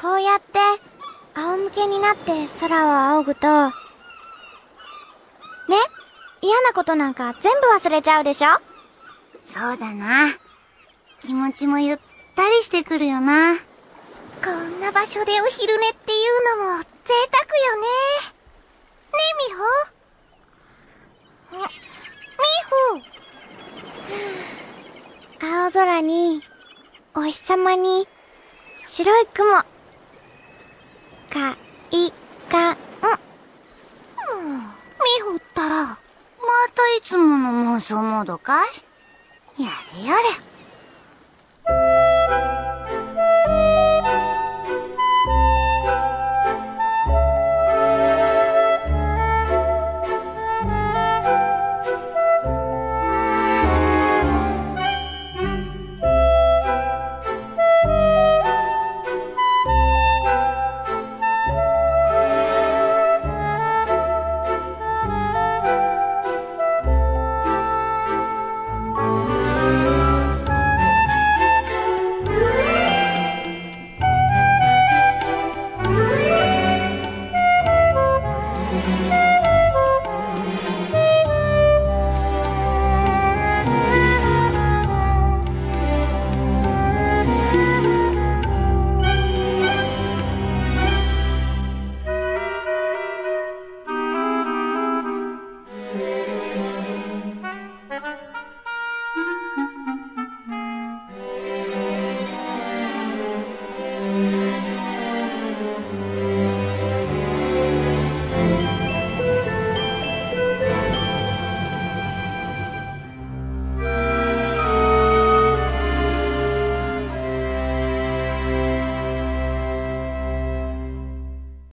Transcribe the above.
こうやって仰向けになって空を仰ぐとね？嫌なことなんか全部忘れちゃうでしょ？そうだな。気持ちもゆったりしてくるよな。こんな場所でお昼寝っていうのも贅沢よね。ねえみほ？みほ？青空にお日様に白い雲かいかんみほったらまたいつもの妄想モードかい？やれやれ。